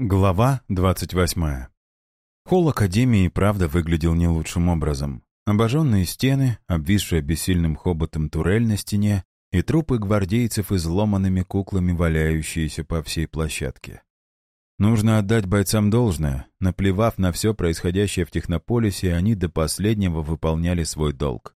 Глава 28. Холл Академии правда выглядел не лучшим образом. Обожженные стены, обвисшая бессильным хоботом турель на стене и трупы гвардейцев изломанными куклами, валяющиеся по всей площадке. Нужно отдать бойцам должное. Наплевав на все происходящее в Технополисе, они до последнего выполняли свой долг.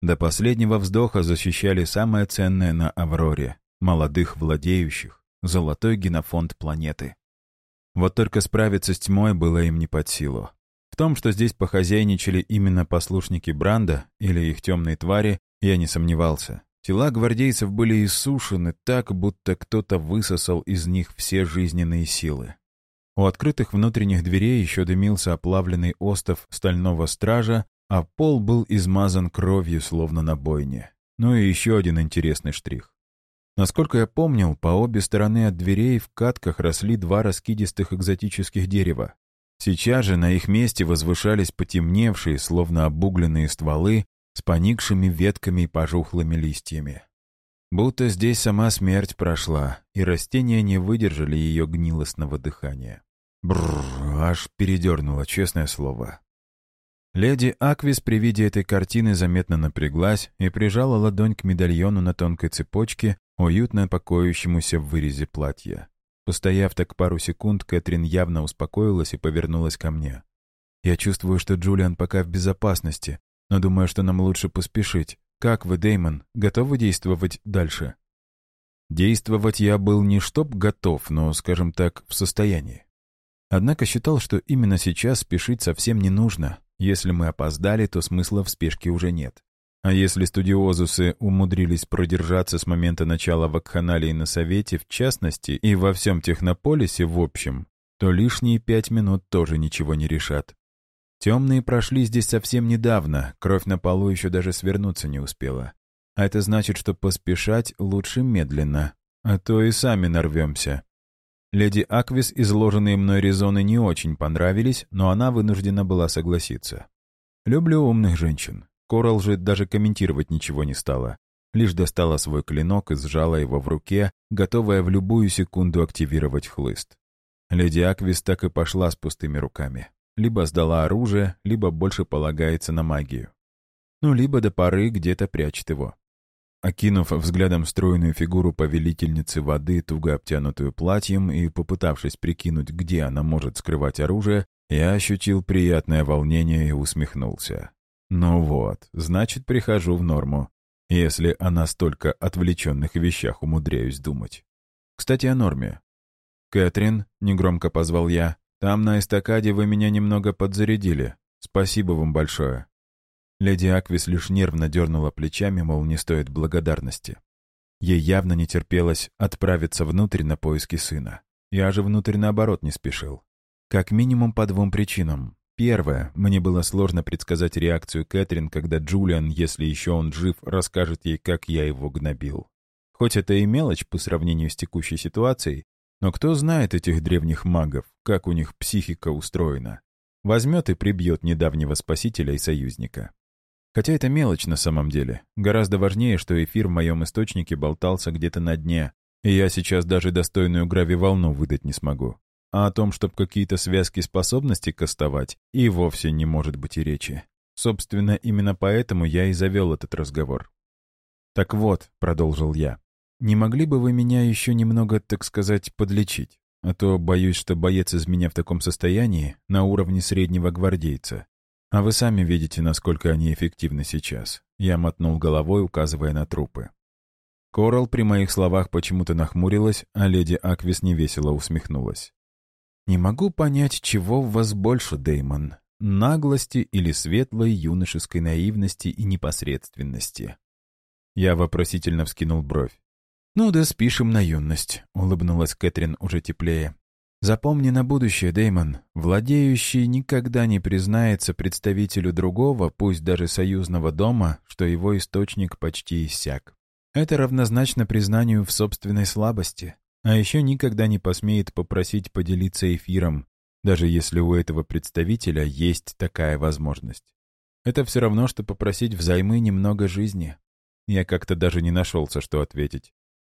До последнего вздоха защищали самое ценное на Авроре — молодых владеющих, золотой генофонд планеты. Вот только справиться с тьмой было им не под силу. В том, что здесь похозяйничали именно послушники Бранда или их темные твари, я не сомневался. Тела гвардейцев были иссушены так, будто кто-то высосал из них все жизненные силы. У открытых внутренних дверей еще дымился оплавленный остов стального стража, а пол был измазан кровью, словно на бойне. Ну и еще один интересный штрих. Насколько я помнил, по обе стороны от дверей в катках росли два раскидистых экзотических дерева. Сейчас же на их месте возвышались потемневшие, словно обугленные стволы, с поникшими ветками и пожухлыми листьями. Будто здесь сама смерть прошла, и растения не выдержали ее гнилостного дыхания. Бррр, аж передернуло, честное слово. Леди Аквис при виде этой картины заметно напряглась и прижала ладонь к медальону на тонкой цепочке, уютно покоящемуся в вырезе платья. Постояв так пару секунд, Кэтрин явно успокоилась и повернулась ко мне. «Я чувствую, что Джулиан пока в безопасности, но думаю, что нам лучше поспешить. Как вы, Деймон, готовы действовать дальше?» Действовать я был не чтоб готов, но, скажем так, в состоянии. Однако считал, что именно сейчас спешить совсем не нужно. Если мы опоздали, то смысла в спешке уже нет. А если студиозусы умудрились продержаться с момента начала вакханалии на Совете, в частности, и во всем Технополисе в общем, то лишние пять минут тоже ничего не решат. Темные прошли здесь совсем недавно, кровь на полу еще даже свернуться не успела. А это значит, что поспешать лучше медленно, а то и сами нарвемся. Леди Аквис изложенные мной резоны не очень понравились, но она вынуждена была согласиться. Люблю умных женщин. Корал же даже комментировать ничего не стала. Лишь достала свой клинок и сжала его в руке, готовая в любую секунду активировать хлыст. Леди Аквис так и пошла с пустыми руками. Либо сдала оружие, либо больше полагается на магию. Ну, либо до поры где-то прячет его. Окинув взглядом стройную фигуру повелительницы воды, туго обтянутую платьем, и попытавшись прикинуть, где она может скрывать оружие, я ощутил приятное волнение и усмехнулся. Ну вот, значит, прихожу в норму, если о настолько отвлеченных вещах умудряюсь думать. Кстати, о норме. «Кэтрин», — негромко позвал я, — «там на эстакаде вы меня немного подзарядили. Спасибо вам большое». Леди Аквис лишь нервно дернула плечами, мол, не стоит благодарности. Ей явно не терпелось отправиться внутрь на поиски сына. Я же внутрь наоборот не спешил. Как минимум по двум причинам. Первое. Мне было сложно предсказать реакцию Кэтрин, когда Джулиан, если еще он жив, расскажет ей, как я его гнобил. Хоть это и мелочь по сравнению с текущей ситуацией, но кто знает этих древних магов, как у них психика устроена. Возьмет и прибьет недавнего спасителя и союзника. Хотя это мелочь на самом деле. Гораздо важнее, что эфир в моем источнике болтался где-то на дне, и я сейчас даже достойную гравиволну выдать не смогу. А о том, чтобы какие-то связки способности кастовать, и вовсе не может быть и речи. Собственно, именно поэтому я и завел этот разговор. «Так вот», — продолжил я, — «не могли бы вы меня еще немного, так сказать, подлечить? А то боюсь, что боец из меня в таком состоянии, на уровне среднего гвардейца. А вы сами видите, насколько они эффективны сейчас». Я мотнул головой, указывая на трупы. Корал при моих словах почему-то нахмурилась, а леди Аквис невесело усмехнулась. Не могу понять, чего в вас больше, Деймон. Наглости или светлой юношеской наивности и непосредственности. Я вопросительно вскинул бровь. «Ну да спишем на юность», — улыбнулась Кэтрин уже теплее. «Запомни на будущее, Деймон, владеющий никогда не признается представителю другого, пусть даже союзного дома, что его источник почти иссяк. Это равнозначно признанию в собственной слабости. А еще никогда не посмеет попросить поделиться эфиром, даже если у этого представителя есть такая возможность. Это все равно, что попросить взаймы немного жизни. Я как-то даже не нашелся, что ответить.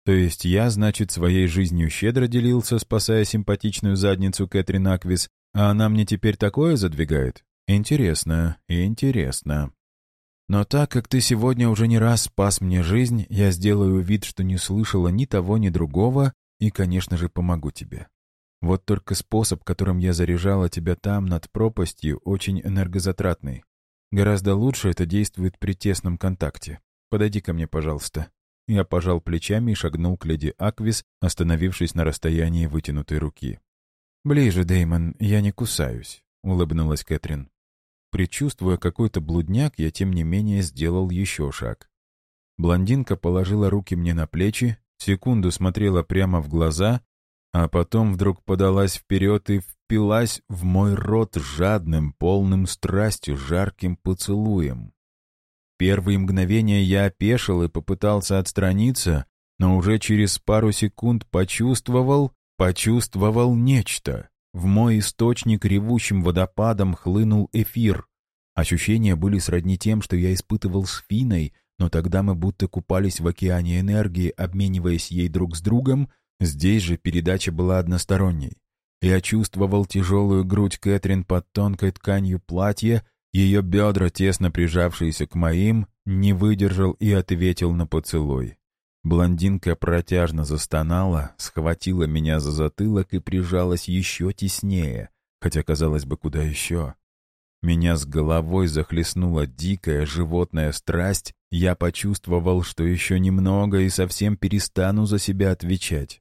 То есть я, значит, своей жизнью щедро делился, спасая симпатичную задницу Кэтрин Аквис, а она мне теперь такое задвигает? Интересно, интересно. Но так как ты сегодня уже не раз спас мне жизнь, я сделаю вид, что не слышала ни того, ни другого, и, конечно же, помогу тебе. Вот только способ, которым я заряжала тебя там, над пропастью, очень энергозатратный. Гораздо лучше это действует при тесном контакте. Подойди ко мне, пожалуйста. Я пожал плечами и шагнул к леди Аквис, остановившись на расстоянии вытянутой руки. «Ближе, Деймон, я не кусаюсь», — улыбнулась Кэтрин. Предчувствуя какой-то блудняк, я тем не менее сделал еще шаг. Блондинка положила руки мне на плечи, секунду смотрела прямо в глаза, а потом вдруг подалась вперед и впилась в мой рот жадным, полным страстью, жарким поцелуем. Первые мгновения я опешил и попытался отстраниться, но уже через пару секунд почувствовал, почувствовал нечто. В мой источник ревущим водопадом хлынул эфир. Ощущения были сродни тем, что я испытывал с Финой, но тогда мы будто купались в океане энергии, обмениваясь ей друг с другом, здесь же передача была односторонней. Я чувствовал тяжелую грудь Кэтрин под тонкой тканью платья, ее бедра, тесно прижавшиеся к моим, не выдержал и ответил на поцелуй. Блондинка протяжно застонала, схватила меня за затылок и прижалась еще теснее, хотя, казалось бы, куда еще. Меня с головой захлестнула дикая животная страсть, я почувствовал, что еще немного и совсем перестану за себя отвечать.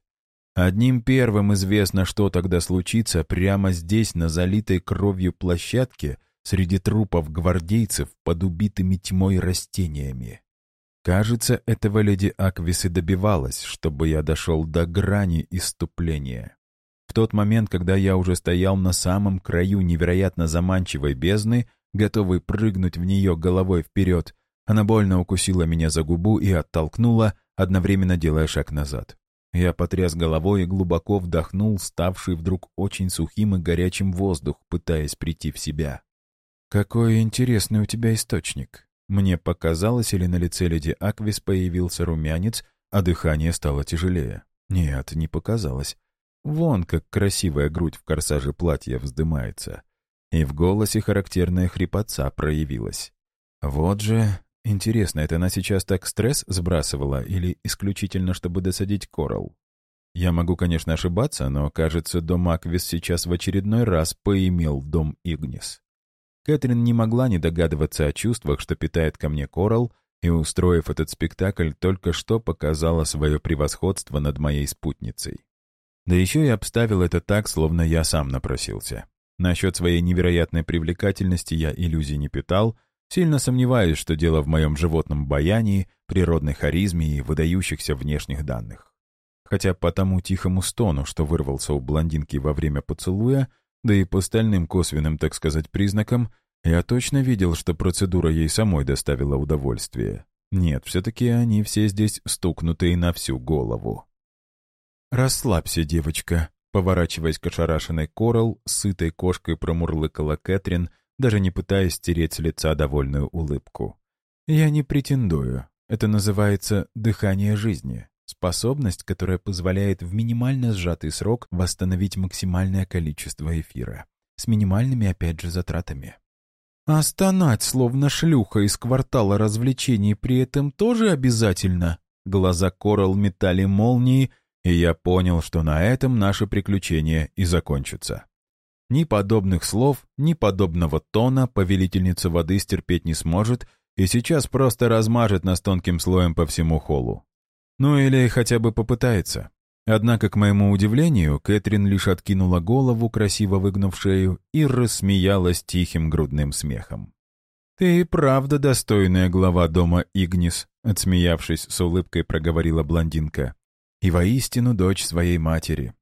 Одним первым известно, что тогда случится прямо здесь, на залитой кровью площадке, среди трупов гвардейцев под убитыми тьмой растениями. Кажется, этого леди Аквис и добивалась, чтобы я дошел до грани иступления. В тот момент, когда я уже стоял на самом краю невероятно заманчивой бездны, готовый прыгнуть в нее головой вперед, она больно укусила меня за губу и оттолкнула, одновременно делая шаг назад. Я потряс головой и глубоко вдохнул ставший вдруг очень сухим и горячим воздух, пытаясь прийти в себя. «Какой интересный у тебя источник», мне показалось, или на лице леди Аквис появился румянец, а дыхание стало тяжелее. Нет, не показалось. Вон как красивая грудь в корсаже платья вздымается. И в голосе характерная хрипотца проявилась. Вот же... Интересно, это она сейчас так стресс сбрасывала или исключительно, чтобы досадить Коралл? Я могу, конечно, ошибаться, но, кажется, дом Аквис сейчас в очередной раз поимел дом Игнис. Кэтрин не могла не догадываться о чувствах, что питает ко мне Коралл, и, устроив этот спектакль, только что показала свое превосходство над моей спутницей. Да еще и обставил это так, словно я сам напросился. Насчет своей невероятной привлекательности я иллюзий не питал, сильно сомневаюсь, что дело в моем животном баянии, природной харизме и выдающихся внешних данных. Хотя по тому тихому стону, что вырвался у блондинки во время поцелуя, да и по остальным косвенным, так сказать, признакам, я точно видел, что процедура ей самой доставила удовольствие. Нет, все-таки они все здесь стукнутые на всю голову. «Расслабься, девочка», — поворачиваясь к ошарашенной Корал, сытой кошкой промурлыкала Кэтрин, даже не пытаясь стереть с лица довольную улыбку. «Я не претендую. Это называется дыхание жизни. Способность, которая позволяет в минимально сжатый срок восстановить максимальное количество эфира. С минимальными, опять же, затратами. А стонать, словно шлюха из квартала развлечений, при этом тоже обязательно? Глаза Корал метали молнии, и я понял, что на этом наше приключение и закончится. Ни подобных слов, ни подобного тона повелительница воды стерпеть не сможет и сейчас просто размажет нас тонким слоем по всему холлу. Ну или хотя бы попытается. Однако, к моему удивлению, Кэтрин лишь откинула голову, красиво выгнув шею, и рассмеялась тихим грудным смехом. «Ты и правда достойная глава дома Игнис», — отсмеявшись с улыбкой проговорила блондинка. «И воистину дочь своей матери.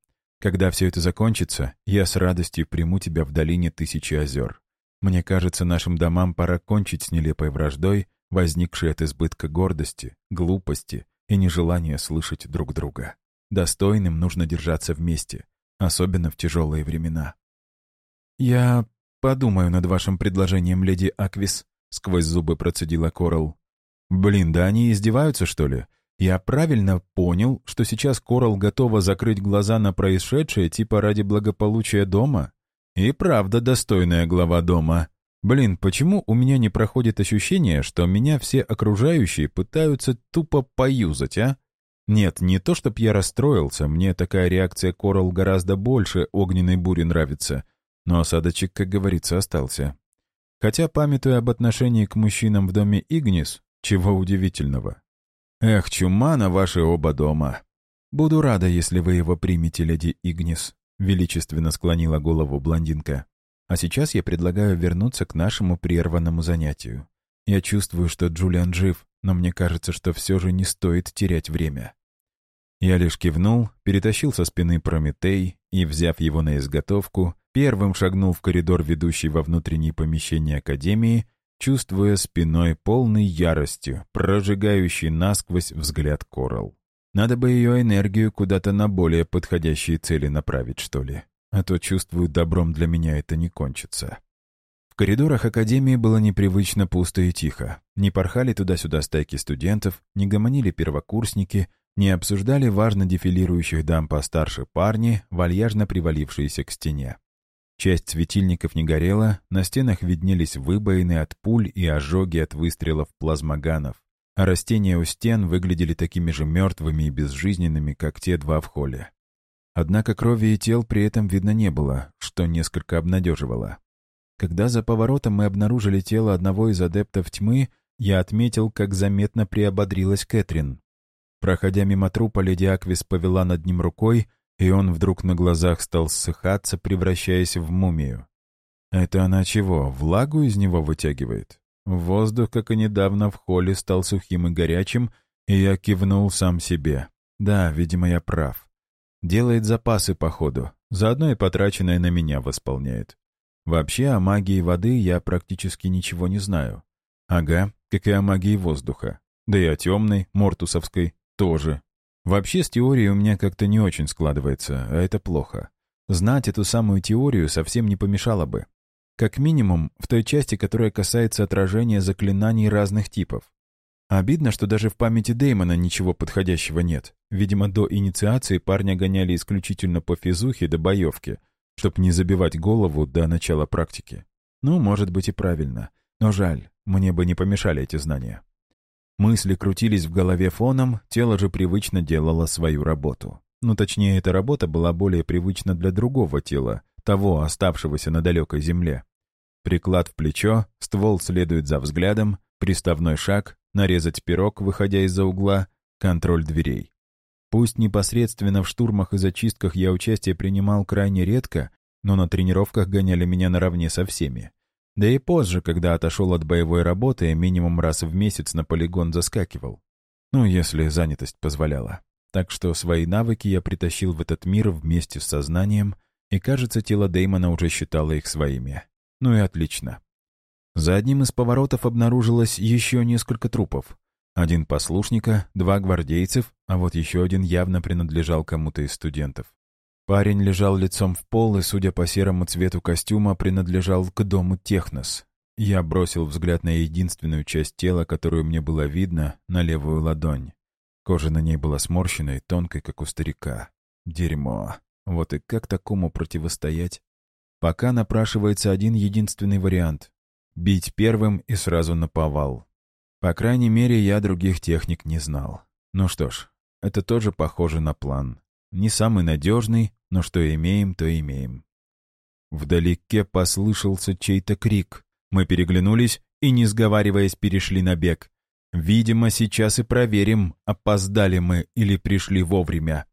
Когда все это закончится, я с радостью приму тебя в долине Тысячи озер. Мне кажется, нашим домам пора кончить с нелепой враждой, возникшей от избытка гордости, глупости и нежелание слышать друг друга. Достойным нужно держаться вместе, особенно в тяжелые времена. «Я подумаю над вашим предложением, леди Аквис», — сквозь зубы процедила Корал. «Блин, да они издеваются, что ли? Я правильно понял, что сейчас Корал готова закрыть глаза на происшедшее типа ради благополучия дома? И правда достойная глава дома. Блин, почему у меня не проходит ощущение, что меня все окружающие пытаются тупо поюзать, а? Нет, не то, чтоб я расстроился, мне такая реакция Корал гораздо больше огненной бури нравится, но осадочек, как говорится, остался. Хотя, памятуя об отношении к мужчинам в доме Игнис, чего удивительного. Эх, чума на ваши оба дома. Буду рада, если вы его примете, леди Игнис, величественно склонила голову блондинка. А сейчас я предлагаю вернуться к нашему прерванному занятию. Я чувствую, что Джулиан жив, но мне кажется, что все же не стоит терять время. Я лишь кивнул, перетащил со спины Прометей и, взяв его на изготовку, Первым шагнул в коридор, ведущий во внутренние помещения Академии, чувствуя спиной полной яростью, прожигающий насквозь взгляд Корал. Надо бы ее энергию куда-то на более подходящие цели направить, что ли. А то, чувствую, добром для меня это не кончится. В коридорах Академии было непривычно пусто и тихо. Не порхали туда-сюда стайки студентов, не гомонили первокурсники, не обсуждали важно дефилирующих дам постарше парни, вальяжно привалившиеся к стене. Часть светильников не горела, на стенах виднелись выбоины от пуль и ожоги от выстрелов плазмоганов, а растения у стен выглядели такими же мертвыми и безжизненными, как те два в холле. Однако крови и тел при этом видно не было, что несколько обнадеживало. Когда за поворотом мы обнаружили тело одного из адептов тьмы, я отметил, как заметно приободрилась Кэтрин. Проходя мимо трупа, леди Аквис повела над ним рукой, и он вдруг на глазах стал ссыхаться, превращаясь в мумию. Это она чего, влагу из него вытягивает? Воздух, как и недавно в холле, стал сухим и горячим, и я кивнул сам себе. Да, видимо, я прав. Делает запасы, походу, заодно и потраченное на меня восполняет. Вообще, о магии воды я практически ничего не знаю. Ага, как и о магии воздуха. Да и о темной, мортусовской, тоже. Вообще с теорией у меня как-то не очень складывается, а это плохо. Знать эту самую теорию совсем не помешало бы. Как минимум, в той части, которая касается отражения заклинаний разных типов. Обидно, что даже в памяти Дэймона ничего подходящего нет. Видимо, до инициации парня гоняли исключительно по физухе до боевки, чтобы не забивать голову до начала практики. Ну, может быть и правильно. Но жаль, мне бы не помешали эти знания. Мысли крутились в голове фоном, тело же привычно делало свою работу. Ну, точнее, эта работа была более привычна для другого тела, того, оставшегося на далекой земле. Приклад в плечо, ствол следует за взглядом, приставной шаг, нарезать пирог, выходя из-за угла, контроль дверей. Пусть непосредственно в штурмах и зачистках я участие принимал крайне редко, но на тренировках гоняли меня наравне со всеми. Да и позже, когда отошел от боевой работы, минимум раз в месяц на полигон заскакивал. Ну, если занятость позволяла. Так что свои навыки я притащил в этот мир вместе с сознанием, и, кажется, тело Дэймона уже считало их своими. Ну и отлично. За одним из поворотов обнаружилось еще несколько трупов. Один послушника, два гвардейцев, а вот еще один явно принадлежал кому-то из студентов. Парень лежал лицом в пол и, судя по серому цвету костюма, принадлежал к дому Технос. Я бросил взгляд на единственную часть тела, которую мне было видно, на левую ладонь. Кожа на ней была сморщенной, тонкой, как у старика. Дерьмо. Вот и как такому противостоять? Пока напрашивается один единственный вариант — бить первым и сразу наповал. По крайней мере, я других техник не знал. Ну что ж, это тоже похоже на план. Не самый надежный, но что имеем, то имеем. Вдалеке послышался чей-то крик. Мы переглянулись и, не сговариваясь, перешли на бег. Видимо, сейчас и проверим, опоздали мы или пришли вовремя.